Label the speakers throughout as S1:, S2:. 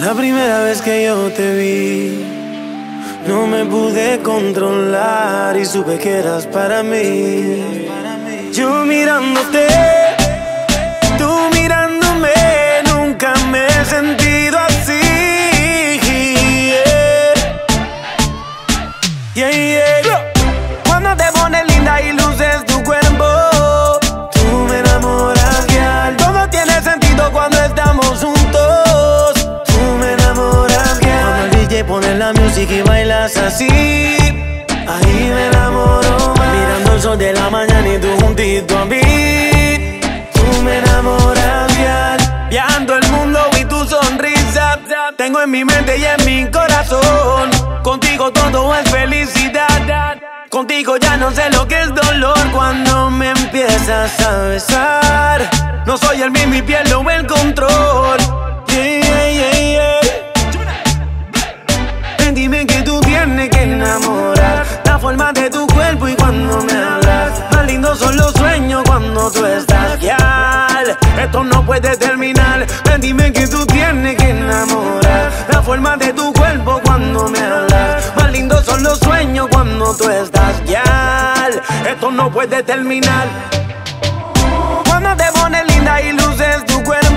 S1: La primera vez que yo te vi, no me pude controlar y supe que eras para mí. Yo mirándote, tú mirándome, así, ahí me enamoro más. Mirando el sol de la mañana y tú juntito a mí. Tú me enamoras. Viajando el mundo y tu sonrisa. Tengo en mi mente y en mi corazón. Contigo todo es felicidad. Contigo ya no sé lo que es dolor cuando me empiezas a besar. No soy el mismo y pierdo forma de tu cuerpo y cuando me hablas. Más lindo son los sueños cuando tú estás, Yal. Esto no puede terminar. Ven, dime que tú tienes que enamorar. La forma de tu cuerpo cuando me hablas. Más lindo son los sueños cuando tú estás, Yal. Esto no puede terminar. Cuando te pones linda y luces tu cuerpo,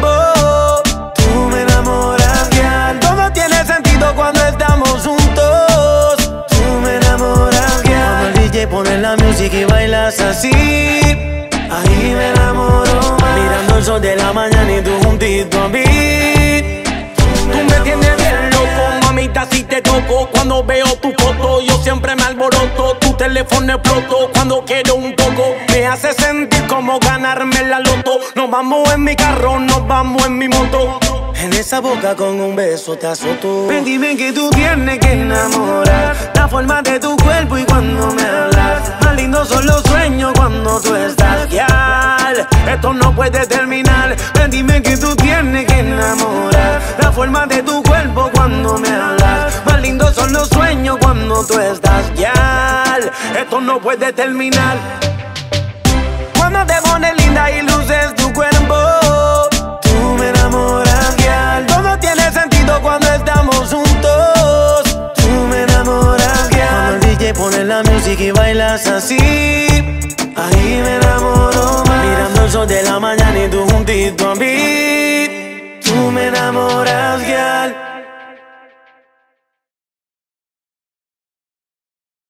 S1: el DJ pone la música y bailas así, ahí me enamoro. Mirando el sol de la mañana y tú juntito a mí.
S2: Tú me tienes bien loco, mamita, si te toco. Cuando veo tu foto, yo siempre me alboroto. Tu teléfono exploto cuando quiero un poco. Me hace sentir como ganarme la loto. Nos vamos en mi carro, nos vamos en mi moto
S1: En esa boca con un beso te azoto. Ven, dime que tú tienes que enamorar. La forma de tu cuerpo y cuando me hablas. Más lindo son los sueños cuando tú estás, girl. Esto no puede terminar. Ven, dime que tú tienes que enamorar. La forma de tu cuerpo cuando me hablas. Más lindo son los sueños cuando tú estás, girl. Esto no puede terminar. Cuando el DJ pone la música y bailas así, ahí me enamoro más. Mirando el sol de la mañana y tú juntito a mí, tú me enamoras.